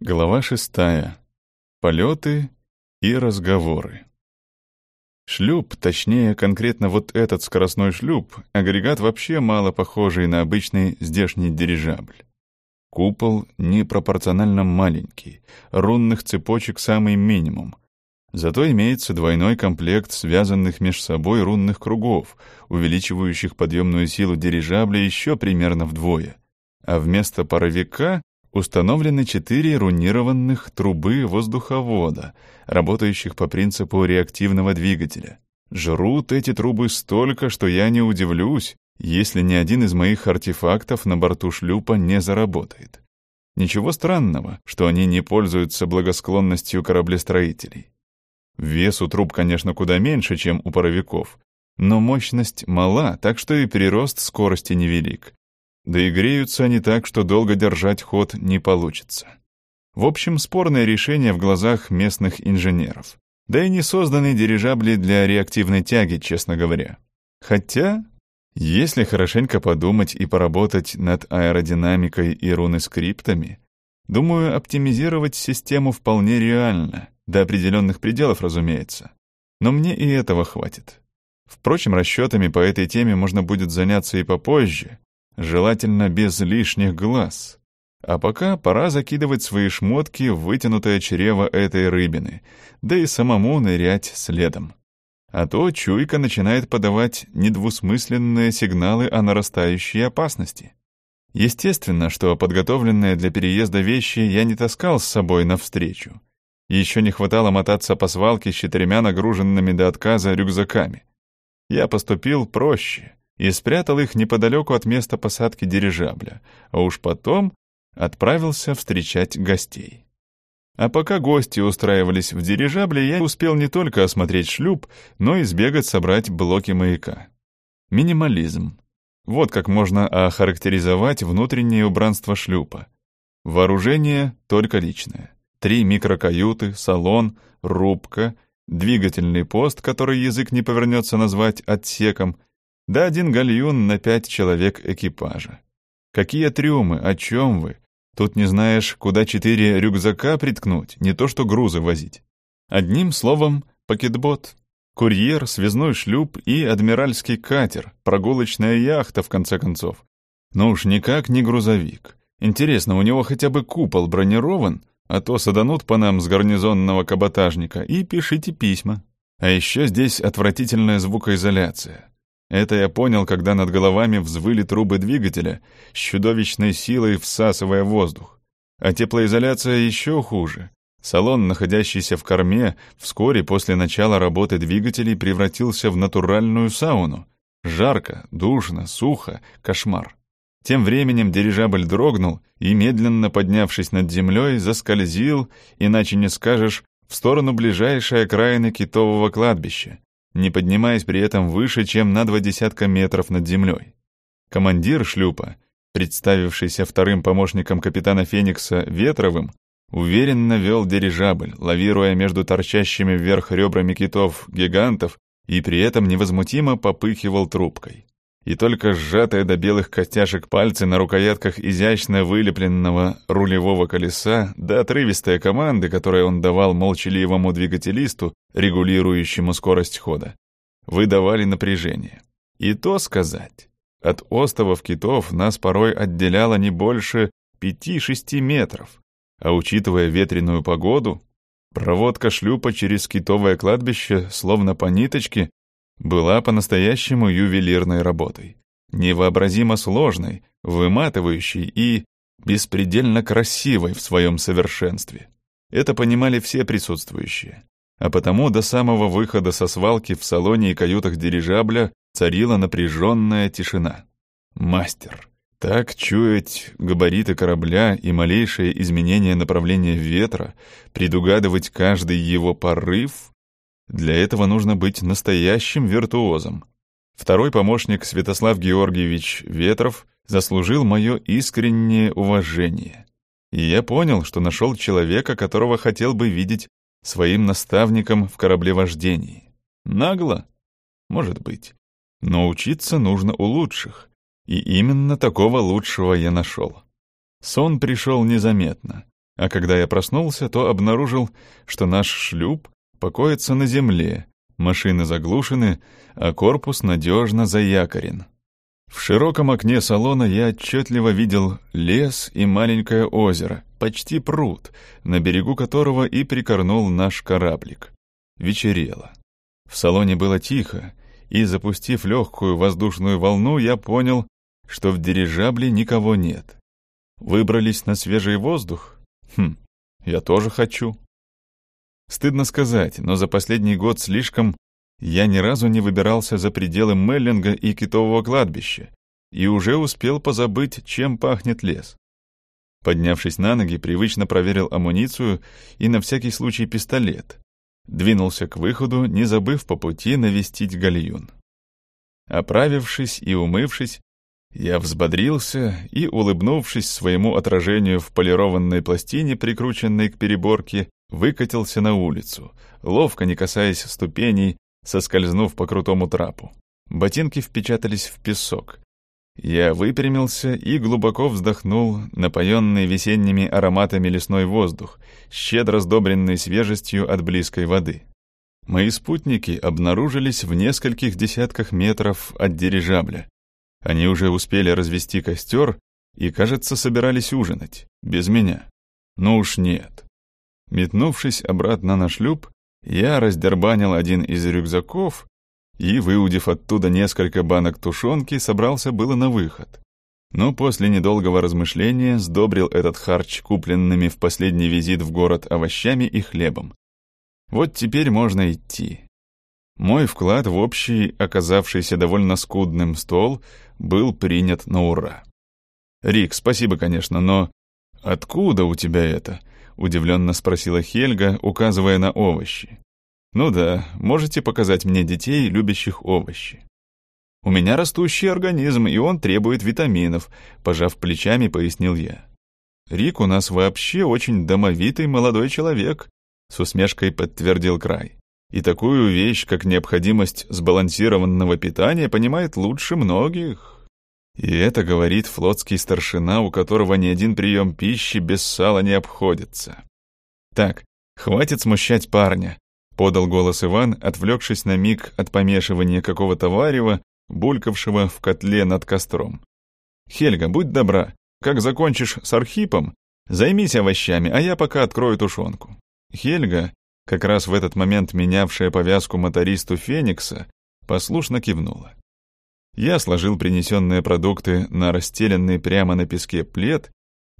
Глава шестая. Полеты и разговоры. Шлюп, точнее, конкретно вот этот скоростной шлюп, агрегат вообще мало похожий на обычный здешний дирижабль. Купол непропорционально маленький, рунных цепочек самый минимум. Зато имеется двойной комплект связанных между собой рунных кругов, увеличивающих подъемную силу дирижабля еще примерно вдвое. А вместо паровика Установлены четыре рунированных трубы воздуховода, работающих по принципу реактивного двигателя. Жрут эти трубы столько, что я не удивлюсь, если ни один из моих артефактов на борту шлюпа не заработает. Ничего странного, что они не пользуются благосклонностью кораблестроителей. Вес у труб, конечно, куда меньше, чем у паровиков, но мощность мала, так что и прирост скорости невелик. Да и греются они так, что долго держать ход не получится. В общем, спорное решение в глазах местных инженеров. Да и не созданы дирижабли для реактивной тяги, честно говоря. Хотя, если хорошенько подумать и поработать над аэродинамикой и руны-скриптами, думаю, оптимизировать систему вполне реально, до определенных пределов, разумеется. Но мне и этого хватит. Впрочем, расчетами по этой теме можно будет заняться и попозже, желательно без лишних глаз. А пока пора закидывать свои шмотки в вытянутое чрево этой рыбины, да и самому нырять следом. А то чуйка начинает подавать недвусмысленные сигналы о нарастающей опасности. Естественно, что подготовленные для переезда вещи я не таскал с собой навстречу. Еще не хватало мотаться по свалке с четырьмя нагруженными до отказа рюкзаками. Я поступил проще и спрятал их неподалеку от места посадки дирижабля, а уж потом отправился встречать гостей. А пока гости устраивались в дирижабле, я успел не только осмотреть шлюп, но и сбегать собрать блоки маяка. Минимализм. Вот как можно охарактеризовать внутреннее убранство шлюпа. Вооружение только личное. Три микрокаюты, салон, рубка, двигательный пост, который язык не повернется назвать отсеком, да один гальюн на пять человек экипажа. Какие трюмы, о чем вы? Тут не знаешь, куда четыре рюкзака приткнуть, не то что грузы возить. Одним словом, пакетбот. Курьер, связной шлюп и адмиральский катер, прогулочная яхта, в конце концов. Но уж никак не грузовик. Интересно, у него хотя бы купол бронирован, а то саданут по нам с гарнизонного каботажника и пишите письма. А еще здесь отвратительная звукоизоляция. Это я понял, когда над головами взвыли трубы двигателя, с чудовищной силой всасывая воздух. А теплоизоляция еще хуже. Салон, находящийся в корме, вскоре после начала работы двигателей превратился в натуральную сауну. Жарко, душно, сухо, кошмар. Тем временем дирижабль дрогнул и, медленно поднявшись над землей, заскользил, иначе не скажешь, в сторону ближайшей окраины китового кладбища, не поднимаясь при этом выше, чем на два десятка метров над землей. Командир шлюпа, представившийся вторым помощником капитана Феникса Ветровым, уверенно вел дирижабль, лавируя между торчащими вверх ребрами китов-гигантов и при этом невозмутимо попыхивал трубкой. И только сжатые до белых костяшек пальцы на рукоятках изящно вылепленного рулевого колеса да отрывистые команды, которые он давал молчаливому двигателисту, регулирующему скорость хода, выдавали напряжение. И то сказать, от остовов китов нас порой отделяло не больше пяти-шести метров, а учитывая ветреную погоду, проводка шлюпа через китовое кладбище, словно по ниточке, была по-настоящему ювелирной работой, невообразимо сложной, выматывающей и беспредельно красивой в своем совершенстве. Это понимали все присутствующие а потому до самого выхода со свалки в салоне и каютах дирижабля царила напряженная тишина. Мастер. Так чуять габариты корабля и малейшее изменение направления ветра, предугадывать каждый его порыв, для этого нужно быть настоящим виртуозом. Второй помощник Святослав Георгиевич Ветров заслужил мое искреннее уважение. И я понял, что нашел человека, которого хотел бы видеть своим наставником в кораблевождении. Нагло? Может быть. Но учиться нужно у лучших. И именно такого лучшего я нашел. Сон пришел незаметно. А когда я проснулся, то обнаружил, что наш шлюп покоится на земле, машины заглушены, а корпус надежно заякорен. В широком окне салона я отчетливо видел лес и маленькое озеро, почти пруд, на берегу которого и прикорнул наш кораблик. Вечерело. В салоне было тихо, и, запустив легкую воздушную волну, я понял, что в дирижабле никого нет. Выбрались на свежий воздух? Хм, я тоже хочу. Стыдно сказать, но за последний год слишком я ни разу не выбирался за пределы Меллинга и Китового кладбища и уже успел позабыть, чем пахнет лес. Поднявшись на ноги, привычно проверил амуницию и на всякий случай пистолет. Двинулся к выходу, не забыв по пути навестить гальюн. Оправившись и умывшись, я взбодрился и, улыбнувшись своему отражению в полированной пластине, прикрученной к переборке, выкатился на улицу, ловко не касаясь ступеней, соскользнув по крутому трапу. Ботинки впечатались в песок. Я выпрямился и глубоко вздохнул напоенный весенними ароматами лесной воздух, щедро сдобренный свежестью от близкой воды. Мои спутники обнаружились в нескольких десятках метров от дирижабля. Они уже успели развести костер и, кажется, собирались ужинать. Без меня. Ну уж нет. Метнувшись обратно на шлюп, я раздербанил один из рюкзаков и, выудив оттуда несколько банок тушенки, собрался было на выход. Но после недолгого размышления сдобрил этот харч купленными в последний визит в город овощами и хлебом. Вот теперь можно идти. Мой вклад в общий, оказавшийся довольно скудным стол, был принят на ура. «Рик, спасибо, конечно, но откуда у тебя это?» — удивленно спросила Хельга, указывая на овощи. «Ну да, можете показать мне детей, любящих овощи». «У меня растущий организм, и он требует витаминов», — пожав плечами, пояснил я. «Рик у нас вообще очень домовитый молодой человек», — с усмешкой подтвердил Край и такую вещь, как необходимость сбалансированного питания, понимает лучше многих. И это говорит флотский старшина, у которого ни один прием пищи без сала не обходится. «Так, хватит смущать парня», — подал голос Иван, отвлекшись на миг от помешивания какого-то варева, булькавшего в котле над костром. «Хельга, будь добра, как закончишь с Архипом, займись овощами, а я пока открою тушенку». Хельга, как раз в этот момент менявшая повязку мотористу Феникса, послушно кивнула. Я сложил принесенные продукты на расстеленный прямо на песке плед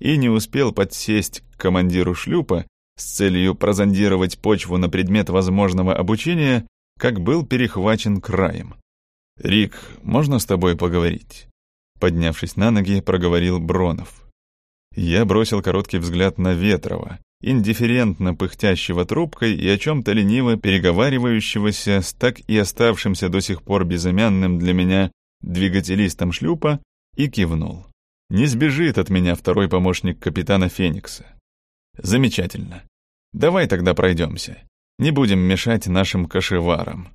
и не успел подсесть к командиру шлюпа с целью прозондировать почву на предмет возможного обучения, как был перехвачен краем. «Рик, можно с тобой поговорить?» Поднявшись на ноги, проговорил Бронов. Я бросил короткий взгляд на Ветрова, индифферентно пыхтящего трубкой и о чем-то лениво переговаривающегося с так и оставшимся до сих пор безымянным для меня двигателистом шлюпа, и кивнул. Не сбежит от меня второй помощник капитана Феникса. Замечательно. Давай тогда пройдемся. Не будем мешать нашим кошеварам.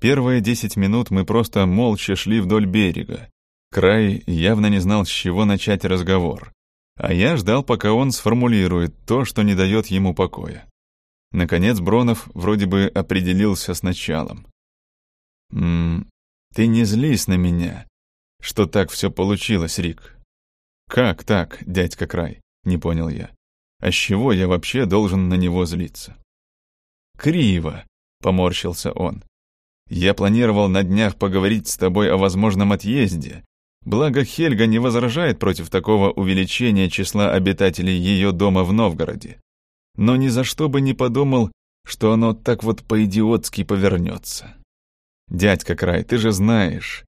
Первые десять минут мы просто молча шли вдоль берега. Край явно не знал, с чего начать разговор. А я ждал, пока он сформулирует то, что не дает ему покоя. Наконец Бронов вроде бы определился с началом. «М ты не злись на меня, что так все получилось, Рик». «Как так, дядька Край?» — не понял я. «А с чего я вообще должен на него злиться?» «Криво», — поморщился он. «Я планировал на днях поговорить с тобой о возможном отъезде, Благо Хельга не возражает против такого увеличения числа обитателей ее дома в Новгороде. Но ни за что бы не подумал, что оно так вот по-идиотски повернется. «Дядька Край, ты же знаешь,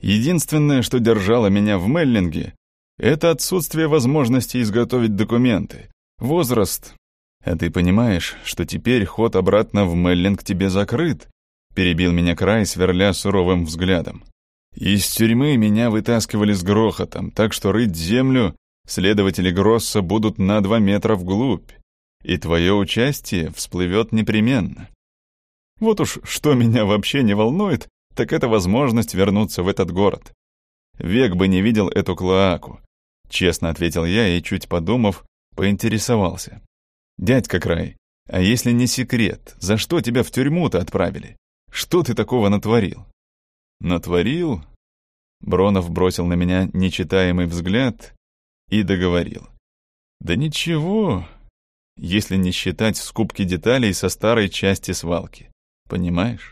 единственное, что держало меня в Меллинге, это отсутствие возможности изготовить документы, возраст. А ты понимаешь, что теперь ход обратно в Меллинг тебе закрыт?» Перебил меня Край, сверля суровым взглядом. Из тюрьмы меня вытаскивали с грохотом, так что рыть землю следователи Гросса будут на два метра вглубь, и твое участие всплывет непременно. Вот уж что меня вообще не волнует, так это возможность вернуться в этот город. Век бы не видел эту клоаку, честно ответил я и, чуть подумав, Поинтересовался. «Дядька Край, а если не секрет, за что тебя в тюрьму-то отправили? Что ты такого натворил?» «Натворил?» Бронов бросил на меня нечитаемый взгляд и договорил. «Да ничего, если не считать скупки деталей со старой части свалки. Понимаешь?